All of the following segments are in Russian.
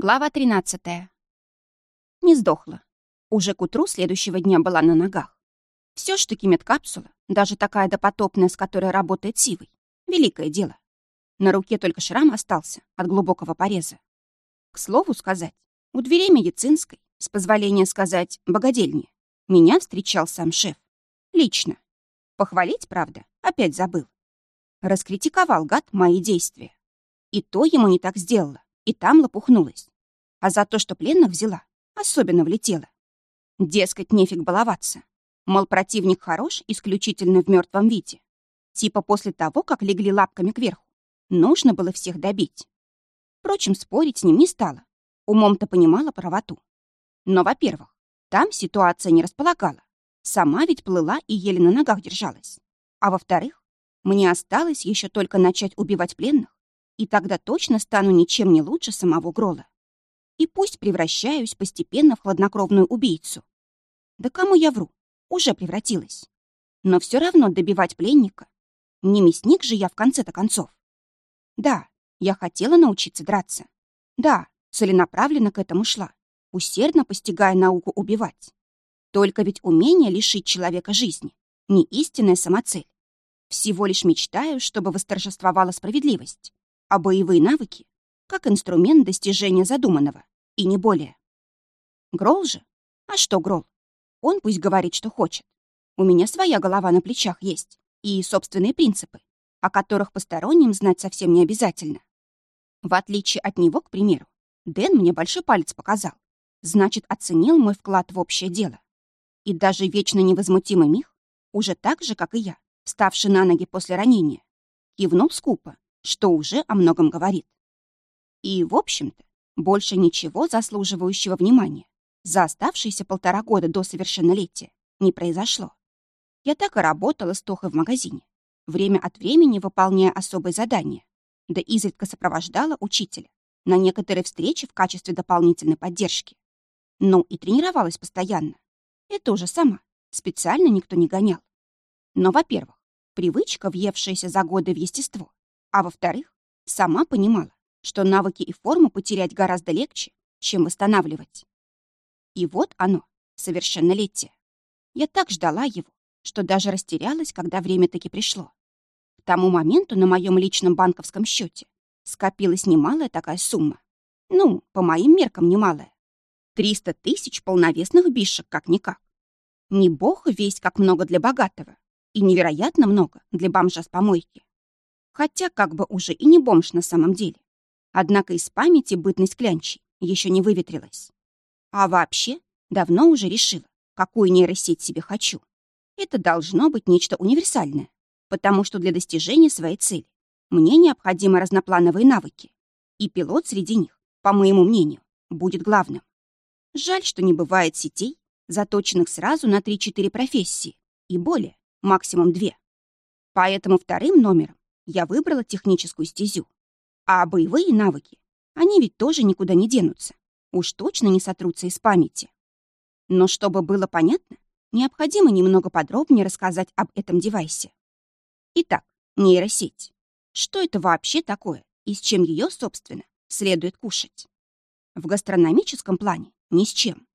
Глава 13. Не сдохла. Уже к утру следующего дня была на ногах. Все ж таки медкапсула, даже такая допотопная, с которой работает Сивой, великое дело. На руке только шрам остался от глубокого пореза. К слову сказать, у дверей медицинской, с позволения сказать, богадельни, меня встречал сам шеф. Лично. Похвалить, правда, опять забыл. Раскритиковал гад мои действия. И то ему не так сделала и там лопухнулась. А за то, что пленных взяла, особенно влетела. Дескать, нефиг баловаться. Мол, противник хорош исключительно в мертвом виде. Типа после того, как легли лапками кверху, нужно было всех добить. Впрочем, спорить с ним не стала. Умом-то понимала правоту. Но, во-первых, там ситуация не располагала. Сама ведь плыла и еле на ногах держалась. А во-вторых, мне осталось еще только начать убивать пленных, и тогда точно стану ничем не лучше самого Грола. И пусть превращаюсь постепенно в хладнокровную убийцу. Да кому я вру? Уже превратилась. Но все равно добивать пленника. Не мясник же я в конце-то концов. Да, я хотела научиться драться. Да, целенаправленно к этому шла, усердно постигая науку убивать. Только ведь умение лишить человека жизни — не истинная самоцель. Всего лишь мечтаю, чтобы восторжествовала справедливость а боевые навыки — как инструмент достижения задуманного, и не более. Грол же? А что Грол? Он пусть говорит, что хочет. У меня своя голова на плечах есть и собственные принципы, о которых посторонним знать совсем не обязательно. В отличие от него, к примеру, Дэн мне большой палец показал. Значит, оценил мой вклад в общее дело. И даже вечно невозмутимый Мих, уже так же, как и я, вставший на ноги после ранения, кивнул скупо что уже о многом говорит. И, в общем-то, больше ничего заслуживающего внимания за оставшиеся полтора года до совершеннолетия не произошло. Я так и работала с Тохой в магазине, время от времени выполняя особые задания, да изредка сопровождала учителя на некоторые встречи в качестве дополнительной поддержки. Ну и тренировалась постоянно. Это уже сама, специально никто не гонял. Но, во-первых, привычка, въевшаяся за годы в естество, а во-вторых, сама понимала, что навыки и форму потерять гораздо легче, чем восстанавливать. И вот оно, совершеннолетие. Я так ждала его, что даже растерялась, когда время таки пришло. К тому моменту на моем личном банковском счете скопилась немалая такая сумма. Ну, по моим меркам, немалая. Триста тысяч полновесных бишек, как-никак. Не бог весть, как много для богатого. И невероятно много для бомжа с помойки хотя как бы уже и не бомж на самом деле. Однако из памяти бытность клянчей еще не выветрилась. А вообще, давно уже решила, какую нейросеть себе хочу. Это должно быть нечто универсальное, потому что для достижения своей цели мне необходимы разноплановые навыки, и пилот среди них, по моему мнению, будет главным. Жаль, что не бывает сетей, заточенных сразу на 3-4 профессии, и более, максимум 2. Поэтому вторым номером я выбрала техническую стезю. А боевые навыки, они ведь тоже никуда не денутся. Уж точно не сотрутся из памяти. Но чтобы было понятно, необходимо немного подробнее рассказать об этом девайсе. Итак, нейросеть. Что это вообще такое и с чем ее, собственно, следует кушать? В гастрономическом плане ни с чем.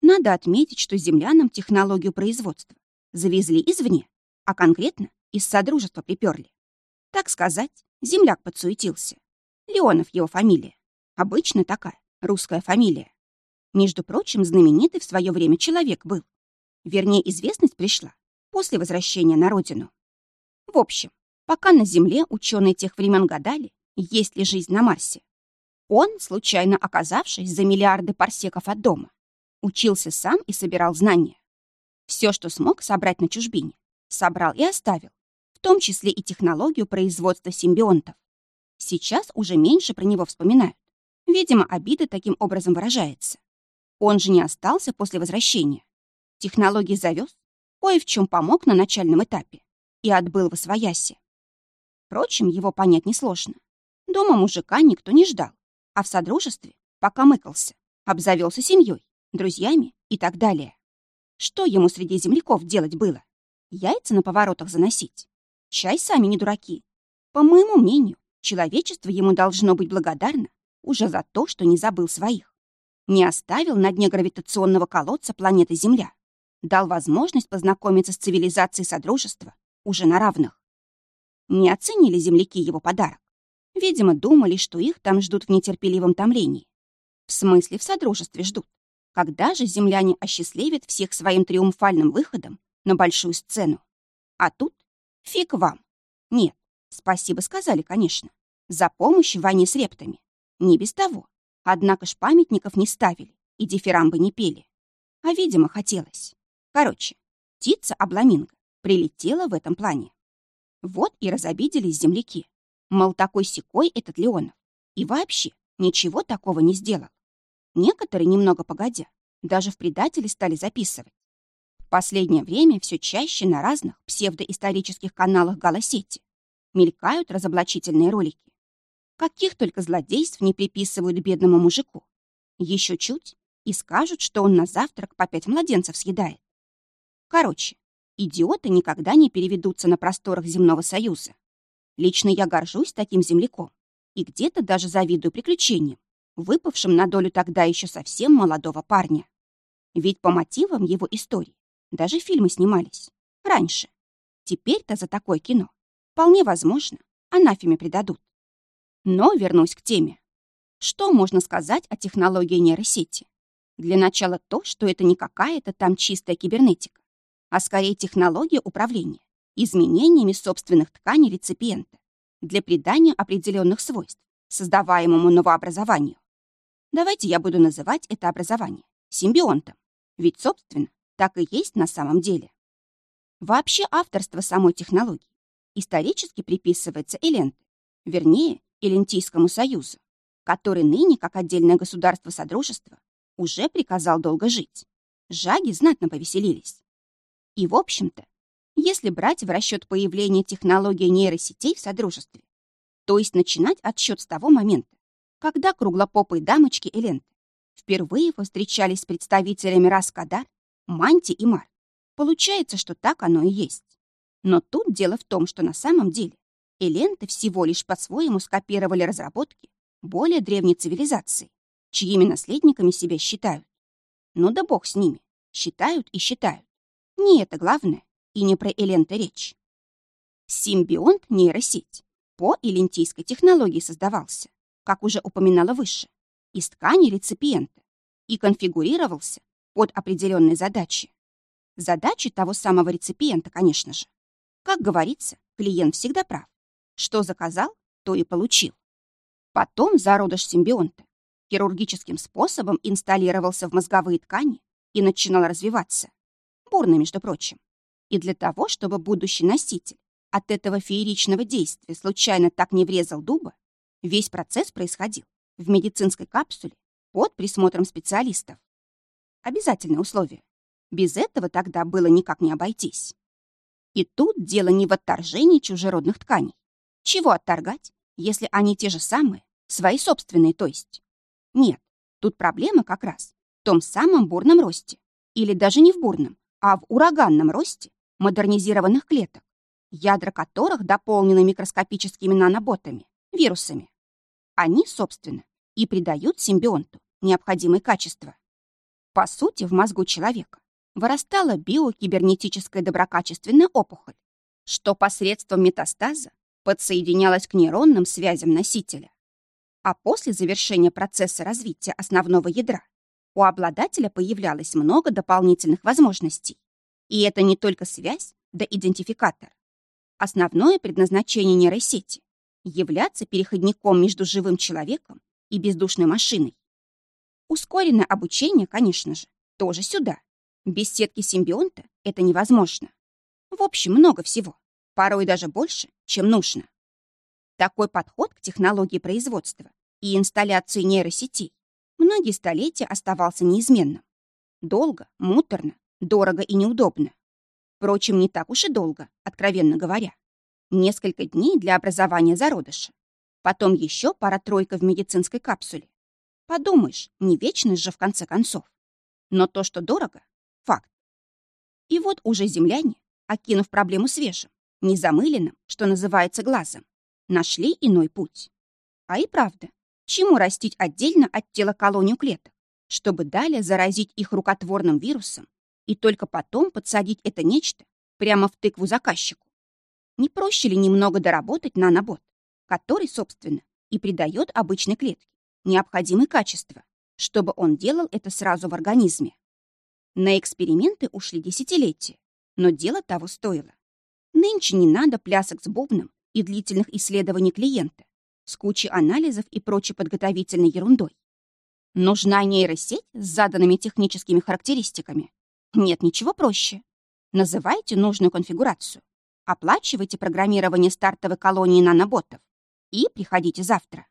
Надо отметить, что землянам технологию производства завезли извне, а конкретно из Содружества приперли. Так сказать, земляк подсуетился. Леонов его фамилия. Обычно такая, русская фамилия. Между прочим, знаменитый в свое время человек был. Вернее, известность пришла после возвращения на родину. В общем, пока на Земле ученые тех времен гадали, есть ли жизнь на Марсе, он, случайно оказавшись за миллиарды парсеков от дома, учился сам и собирал знания. Все, что смог собрать на чужбине, собрал и оставил, в том числе и технологию производства симбионтов. Сейчас уже меньше про него вспоминают. Видимо, обида таким образом выражается. Он же не остался после возвращения. Технологии завез, кое в чем помог на начальном этапе и отбыл в освояси. Впрочем, его понять несложно. Дома мужика никто не ждал, а в содружестве, пока мыкался, обзавелся семьей, друзьями и так далее. Что ему среди земляков делать было? Яйца на поворотах заносить? Чай сами не дураки. По моему мнению, человечество ему должно быть благодарно уже за то, что не забыл своих. Не оставил на дне гравитационного колодца планеты Земля. Дал возможность познакомиться с цивилизацией Содружества уже на равных. Не оценили земляки его подарок. Видимо, думали, что их там ждут в нетерпеливом томлении. В смысле, в Содружестве ждут. Когда же земляне осчастливят всех своим триумфальным выходом на большую сцену? А тут фиг вам. Нет, спасибо сказали, конечно, за помощь в войне с рептами. Не без того. Однако ж памятников не ставили и дифирамбы не пели. А, видимо, хотелось. Короче, птица обламинго прилетела в этом плане. Вот и разобиделись земляки. Мол, такой секой этот Леонов. И вообще ничего такого не сделал. Некоторые, немного погодя, даже в предатели стали записывать. В последнее время все чаще на разных псевдоисторических каналах Голосети мелькают разоблачительные ролики. Каких только злодейств не приписывают бедному мужику. Еще чуть и скажут, что он на завтрак по пять младенцев съедает. Короче, идиоты никогда не переведутся на просторах земного союза. Лично я горжусь таким земляком и где-то даже завидую приключениям, выпавшим на долю тогда еще совсем молодого парня. Ведь по мотивам его истории даже фильмы снимались. Раньше. Теперь-то за такое кино вполне возможно анафеме предадут. Но вернусь к теме. Что можно сказать о технологии нейросети? Для начала то, что это не какая-то там чистая кибернетика, а скорее технология управления изменениями собственных тканей реципиента для придания определенных свойств создаваемому новообразованию. Давайте я буду называть это образование симбионтом, ведь, собственно, так и есть на самом деле. Вообще авторство самой технологии исторически приписывается Эленте, вернее, Элентийскому союзу, который ныне, как отдельное государство Содружества, уже приказал долго жить. Жаги знатно повеселились. И, в общем-то, если брать в расчет появление технологии нейросетей в Содружестве, то есть начинать отсчет с того момента, когда круглопопые дамочки Эленты впервые повстречались с представителями Раскадар, Манти и Мар. Получается, что так оно и есть. Но тут дело в том, что на самом деле Эленты всего лишь по-своему скопировали разработки более древней цивилизации, чьими наследниками себя считают. Ну да бог с ними. Считают и считают. Не это главное, и не про Эленты речь. Симбионт нейросеть по элентийской технологии создавался, как уже упоминала выше, из ткани реципиента и конфигурировался под определенные задачи. Задачи того самого реципиента, конечно же. Как говорится, клиент всегда прав. Что заказал, то и получил. Потом зародыш симбионта хирургическим способом инсталлировался в мозговые ткани и начинал развиваться. Бурно, между прочим. И для того, чтобы будущий носитель от этого фееричного действия случайно так не врезал дуба, весь процесс происходил в медицинской капсуле под присмотром специалистов. Обязательное условие. Без этого тогда было никак не обойтись. И тут дело не в отторжении чужеродных тканей. Чего отторгать, если они те же самые, свои собственные, то есть? Нет, тут проблема как раз в том самом бурном росте. Или даже не в бурном, а в ураганном росте модернизированных клеток, ядра которых дополнены микроскопическими наноботами, вирусами. Они, собственно, и придают симбионту необходимые качества. По сути, в мозгу человека вырастала биокибернетическая доброкачественная опухоль, что посредством метастаза подсоединялась к нейронным связям носителя. А после завершения процесса развития основного ядра у обладателя появлялось много дополнительных возможностей. И это не только связь, да идентификатор. Основное предназначение нейросети — являться переходником между живым человеком и бездушной машиной. Ускоренное обучение, конечно же, тоже сюда. Без сетки симбионта это невозможно. В общем, много всего, порой даже больше, чем нужно. Такой подход к технологии производства и инсталляции нейросетей многие столетия оставался неизменным. Долго, муторно, дорого и неудобно. Впрочем, не так уж и долго, откровенно говоря. Несколько дней для образования зародыша. Потом еще пара-тройка в медицинской капсуле. Подумаешь, не вечность же в конце концов. Но то, что дорого. И вот уже земляне, окинув проблему свежим, незамыленным, что называется глазом, нашли иной путь. А и правда, чему растить отдельно от тела колонию клеток, чтобы далее заразить их рукотворным вирусом и только потом подсадить это нечто прямо в тыкву заказчику? Не проще ли немного доработать нанобот, который, собственно, и придает обычной клетке необходимые качества, чтобы он делал это сразу в организме? На эксперименты ушли десятилетия, но дело того стоило. Нынче не надо плясок с бубном и длительных исследований клиента, с кучей анализов и прочей подготовительной ерундой. Нужна нейросеть с заданными техническими характеристиками? Нет ничего проще. Называйте нужную конфигурацию, оплачивайте программирование стартовой колонии наноботов и приходите завтра.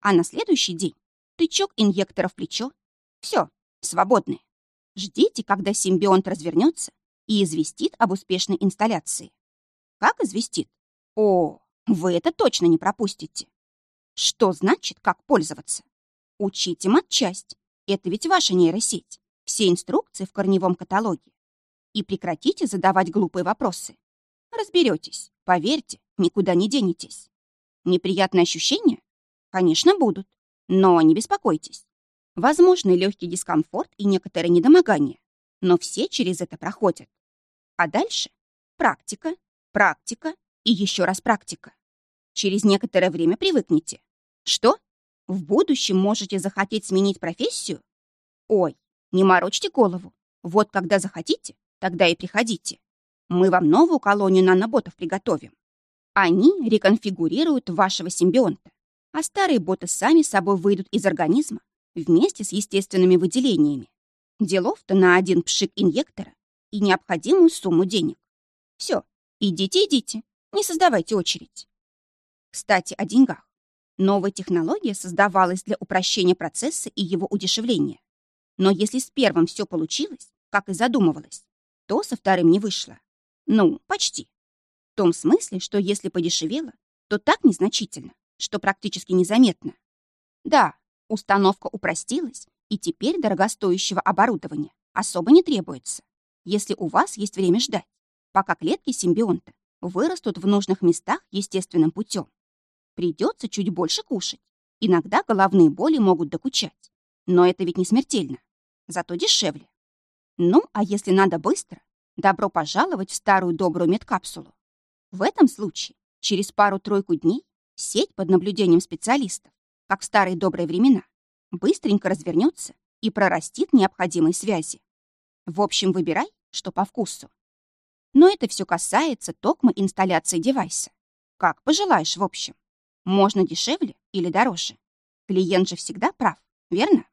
А на следующий день тычок инъектора в плечо. Все, свободны. Ждите, когда симбионт развернется и известит об успешной инсталляции. Как известит? О, вы это точно не пропустите. Что значит, как пользоваться? Учите матчасть. Это ведь ваша нейросеть. Все инструкции в корневом каталоге. И прекратите задавать глупые вопросы. Разберетесь, поверьте, никуда не денетесь. Неприятные ощущения? Конечно, будут. Но не беспокойтесь. Возможный легкий дискомфорт и некоторые недомогания. Но все через это проходят. А дальше практика, практика и еще раз практика. Через некоторое время привыкнете. Что? В будущем можете захотеть сменить профессию? Ой, не морочьте голову. Вот когда захотите, тогда и приходите. Мы вам новую колонию наноботов приготовим. Они реконфигурируют вашего симбионта, а старые боты сами собой выйдут из организма вместе с естественными выделениями. Делов-то на один пшик инъектора и необходимую сумму денег. Все, идите, идите, не создавайте очередь. Кстати, о деньгах. Новая технология создавалась для упрощения процесса и его удешевления. Но если с первым все получилось, как и задумывалось, то со вторым не вышло. Ну, почти. В том смысле, что если подешевело, то так незначительно, что практически незаметно. Да, установка упростилась, и теперь дорогостоящего оборудования особо не требуется, если у вас есть время ждать, пока клетки симбионта вырастут в нужных местах естественным путем. Придется чуть больше кушать. Иногда головные боли могут докучать. Но это ведь не смертельно. Зато дешевле. Ну, а если надо быстро, добро пожаловать в старую добрую медкапсулу. В этом случае через пару-тройку дней сеть под наблюдением специалистов, как в старые добрые времена, быстренько развернется и прорастит необходимые связи. В общем, выбирай, что по вкусу. Но это все касается токма инсталляции девайса. Как пожелаешь, в общем. Можно дешевле или дороже. Клиент же всегда прав, верно?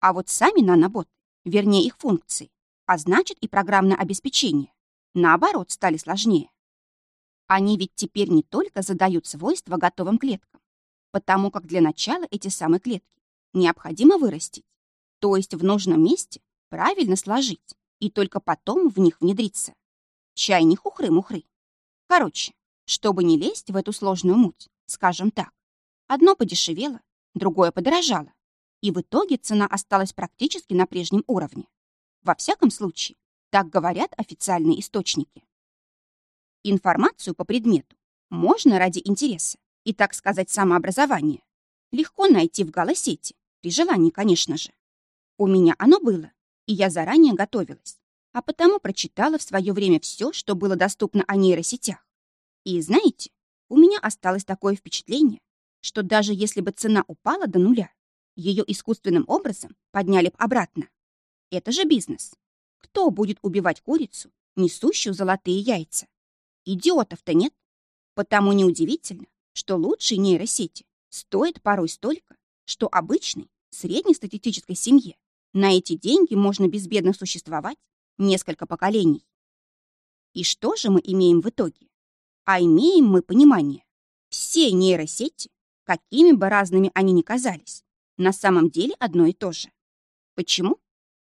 А вот сами наноботы, вернее их функции, а значит и программное обеспечение, наоборот, стали сложнее. Они ведь теперь не только задают свойства готовым клеткам, потому как для начала эти самые клетки необходимо вырастить, то есть в нужном месте правильно сложить и только потом в них внедриться. Чай не хухры-мухры. Короче, чтобы не лезть в эту сложную муть, скажем так. Одно подешевело, другое подорожало, и в итоге цена осталась практически на прежнем уровне. Во всяком случае, так говорят официальные источники. Информацию по предмету можно ради интереса и, так сказать, самообразования легко найти в голосете, при желании, конечно же. У меня оно было, и я заранее готовилась, а потому прочитала в свое время все, что было доступно о нейросетях. И знаете, у меня осталось такое впечатление, что даже если бы цена упала до нуля, ее искусственным образом подняли бы обратно. Это же бизнес. Кто будет убивать курицу, несущую золотые яйца? Идиотов-то нет. Потому неудивительно, что лучшие нейросети стоят порой столько, что обычной, среднестатистической семье на эти деньги можно безбедно существовать несколько поколений. И что же мы имеем в итоге? А имеем мы понимание. Все нейросети, какими бы разными они ни казались, на самом деле одно и то же. Почему?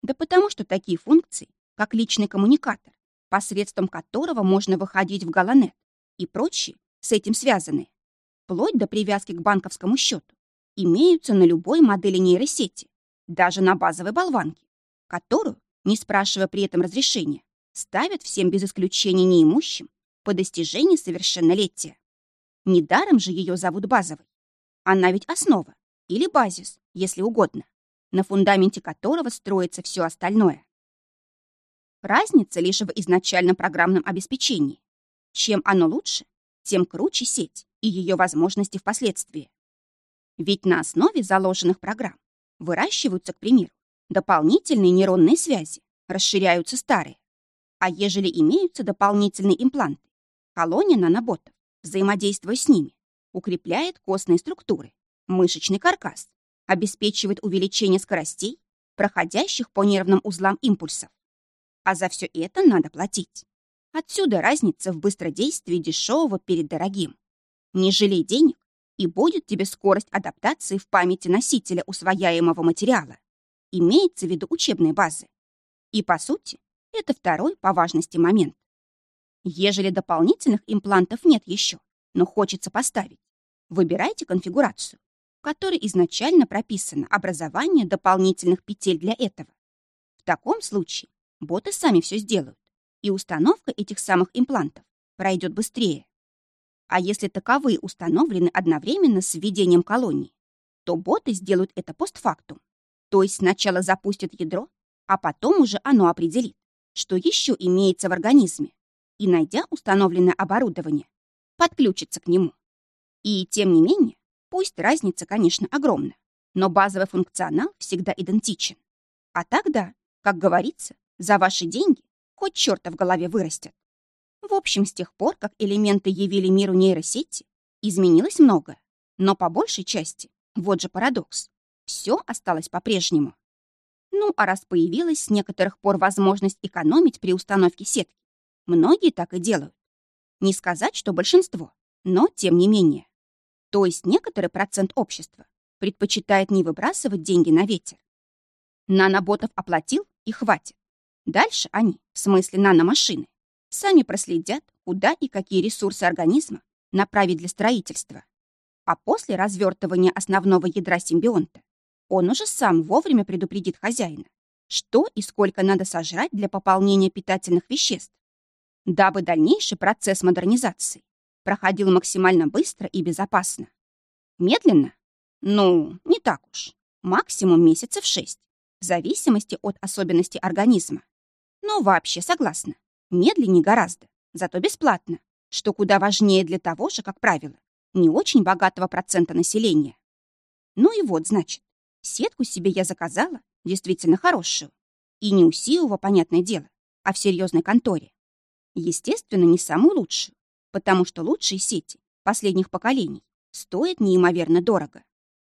Да потому что такие функции, как личный коммуникатор, посредством которого можно выходить в Галанет и прочие, с этим связанные, вплоть до привязки к банковскому счету, имеются на любой модели нейросети, даже на базовой болванке, которую, не спрашивая при этом разрешения, ставят всем без исключения неимущим по достижении совершеннолетия. Недаром же ее зовут базовой. Она ведь основа, или базис, если угодно, на фундаменте которого строится все остальное. Разница лишь в изначальном программном обеспечении. Чем оно лучше, тем круче сеть и ее возможности впоследствии. Ведь на основе заложенных программ выращиваются, к примеру, дополнительные нейронные связи, расширяются старые. А ежели имеются дополнительные импланты, колония наноботов, взаимодействуя с ними, укрепляет костные структуры, мышечный каркас, обеспечивает увеличение скоростей, проходящих по нервным узлам импульсов. А за все это надо платить. Отсюда разница в быстродействии дешевого перед дорогим. Не жалей денег, и будет тебе скорость адаптации в памяти носителя усвояемого материала. Имеется в виду учебные базы. И, по сути, это второй по важности момент. Ежели дополнительных имплантов нет еще, но хочется поставить, выбирайте конфигурацию, в которой изначально прописано образование дополнительных петель для этого. В таком случае боты сами все сделают, и установка этих самых имплантов пройдет быстрее. А если таковые установлены одновременно с введением колонии, то боты сделают это постфактум, то есть сначала запустят ядро, а потом уже оно определит, что еще имеется в организме, и, найдя установленное оборудование, подключится к нему. И тем не менее, пусть разница, конечно, огромна, но базовый функционал всегда идентичен. А тогда, как говорится, за ваши деньги хоть черта в голове вырастет. В общем, с тех пор, как элементы явили миру нейросети, изменилось многое, но по большей части, вот же парадокс, все осталось по-прежнему. Ну, а раз появилась с некоторых пор возможность экономить при установке сетки, многие так и делают. Не сказать, что большинство, но тем не менее. То есть некоторый процент общества предпочитает не выбрасывать деньги на ветер. Наноботов оплатил и хватит. Дальше они, в смысле наномашины, сами проследят, куда и какие ресурсы организма направить для строительства. А после развертывания основного ядра симбионта он уже сам вовремя предупредит хозяина, что и сколько надо сожрать для пополнения питательных веществ, дабы дальнейший процесс модернизации проходил максимально быстро и безопасно. Медленно? Ну, не так уж. Максимум месяцев шесть, в зависимости от особенностей организма. Но вообще согласна. Медленнее гораздо, зато бесплатно, что куда важнее для того же, как правило, не очень богатого процента населения. Ну и вот, значит, сетку себе я заказала, действительно хорошую. И не у Сиова, понятное дело, а в серьезной конторе. Естественно, не самую лучшую, потому что лучшие сети последних поколений стоят неимоверно дорого.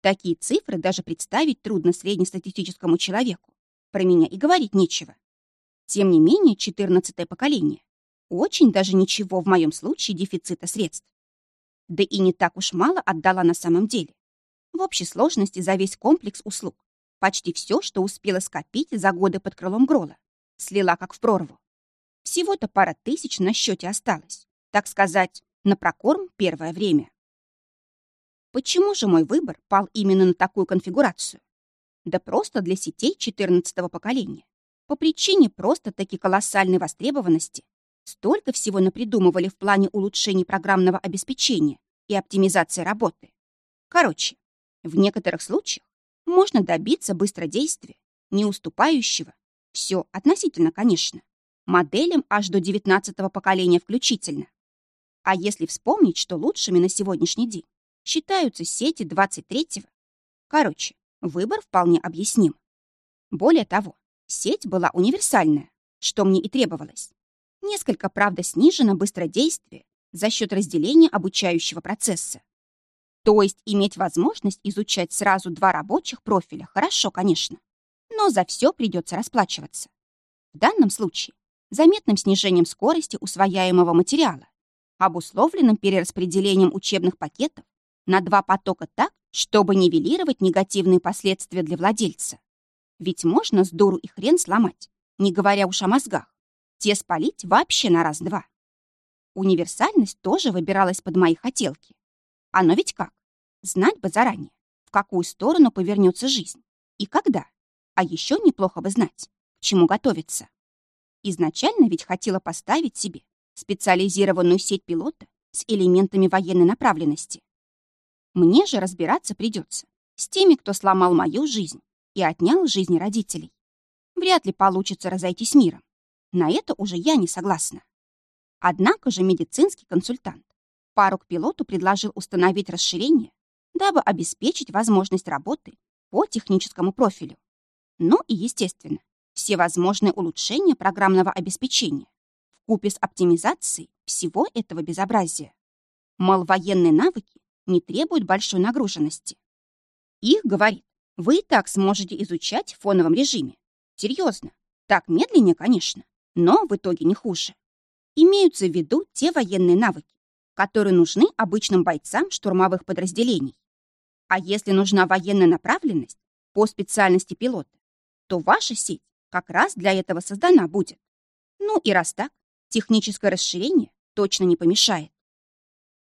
Такие цифры даже представить трудно среднестатистическому человеку. Про меня и говорить нечего. Тем не менее, 14 поколение очень даже ничего в моем случае дефицита средств. Да и не так уж мало отдала на самом деле. В общей сложности за весь комплекс услуг почти все, что успела скопить за годы под крылом Грола, слила как в прорву. Всего-то пара тысяч на счете осталось, так сказать, на прокорм первое время. Почему же мой выбор пал именно на такую конфигурацию? Да просто для сетей 14-го поколения. По причине просто-таки колоссальной востребованности столько всего напридумывали в плане улучшений программного обеспечения и оптимизации работы. Короче, в некоторых случаях можно добиться быстродействия, не уступающего, все относительно, конечно, моделям аж до 19-го поколения включительно. А если вспомнить, что лучшими на сегодняшний день считаются сети 23-го, короче, выбор вполне объясним. Более того, сеть была универсальная, что мне и требовалось. Несколько, правда, снижено быстродействие за счет разделения обучающего процесса. То есть иметь возможность изучать сразу два рабочих профиля хорошо, конечно, но за все придется расплачиваться. В данном случае заметным снижением скорости усвояемого материала, обусловленным перераспределением учебных пакетов на два потока так, чтобы нивелировать негативные последствия для владельца. Ведь можно с дуру и хрен сломать, не говоря уж о мозгах, те спалить вообще на раз-два. Универсальность тоже выбиралась под мои хотелки. Оно ведь как? Знать бы заранее, в какую сторону повернется жизнь и когда. А еще неплохо бы знать, к чему готовиться. Изначально ведь хотела поставить себе специализированную сеть пилота с элементами военной направленности. Мне же разбираться придется С теми, кто сломал мою жизнь и отнял жизни родителей. Вряд ли получится разойтись миром. На это уже я не согласна. Однако же медицинский консультант пару к пилоту предложил установить расширение, дабы обеспечить возможность работы по техническому профилю. Ну и, естественно, все возможные улучшения программного обеспечения купе с оптимизацией всего этого безобразия. Мол, военные навыки не требуют большой нагруженности. Их, говорит, вы и так сможете изучать в фоновом режиме. Серьезно. Так медленнее, конечно, но в итоге не хуже. Имеются в виду те военные навыки, которые нужны обычным бойцам штурмовых подразделений. А если нужна военная направленность по специальности пилота, то ваша сеть как раз для этого создана будет. Ну и раз так, техническое расширение точно не помешает.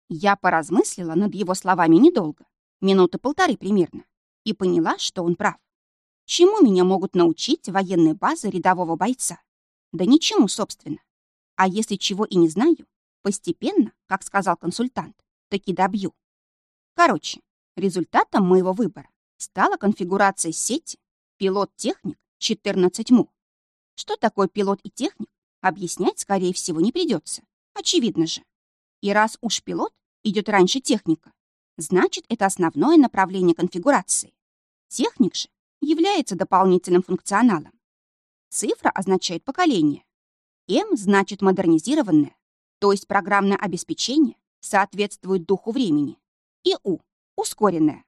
Я поразмыслила над его словами недолго, минуты полторы примерно, и поняла, что он прав. Чему меня могут научить военные базы рядового бойца? Да ничему, собственно. А если чего и не знаю, постепенно, как сказал консультант, таки добью. Короче, результатом моего выбора стала конфигурация сети пилот-техник 14 МУ. Что такое пилот и техник, объяснять, скорее всего, не придется. Очевидно же. И раз уж пилот идет раньше техника, значит, это основное направление конфигурации. Техник же является дополнительным функционалом. Цифра означает поколение. М значит модернизированное, то есть программное обеспечение соответствует духу времени. И У – ускоренное.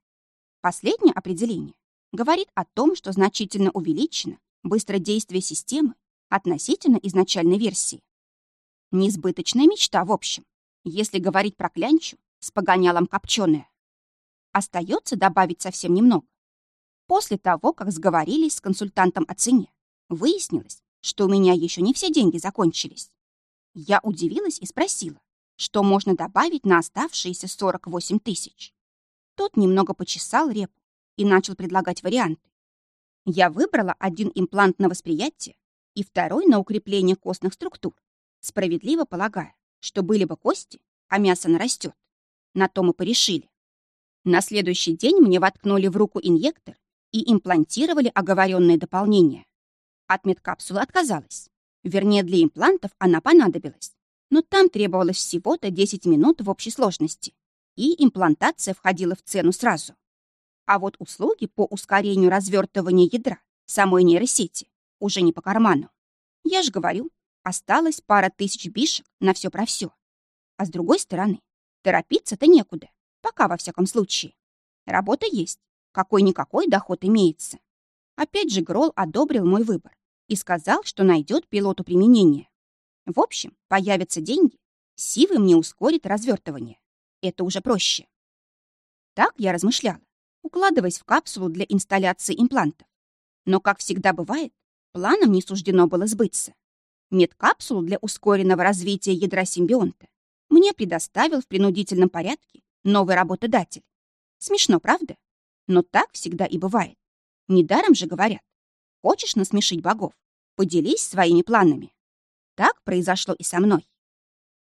Последнее определение говорит о том, что значительно увеличено быстродействие системы относительно изначальной версии. Несбыточная мечта, в общем, если говорить про клянчу с погонялом копченое. Остается добавить совсем немного. После того, как сговорились с консультантом о цене, выяснилось, что у меня еще не все деньги закончились. Я удивилась и спросила, что можно добавить на оставшиеся 48 тысяч. Тот немного почесал репу и начал предлагать варианты. Я выбрала один имплант на восприятие и второй на укрепление костных структур, справедливо полагая, что были бы кости, а мясо нарастет. На то мы порешили. На следующий день мне воткнули в руку инъектор и имплантировали оговоренные дополнения. От медкапсулы отказалась. Вернее, для имплантов она понадобилась. Но там требовалось всего-то 10 минут в общей сложности. И имплантация входила в цену сразу. А вот услуги по ускорению развертывания ядра самой нейросети уже не по карману. Я же говорю, осталось пара тысяч бишек на все про все. А с другой стороны, торопиться-то некуда, пока во всяком случае. Работа есть, какой-никакой доход имеется. Опять же Грол одобрил мой выбор и сказал, что найдет пилоту применение. В общем, появятся деньги, Сивы мне ускорит развертывание. Это уже проще. Так я размышляла укладываясь в капсулу для инсталляции имплантов. Но, как всегда бывает, планам не суждено было сбыться. Медкапсулу для ускоренного развития ядра симбионта мне предоставил в принудительном порядке новый работодатель. Смешно, правда? Но так всегда и бывает. Недаром же говорят, хочешь насмешить богов, поделись своими планами. Так произошло и со мной.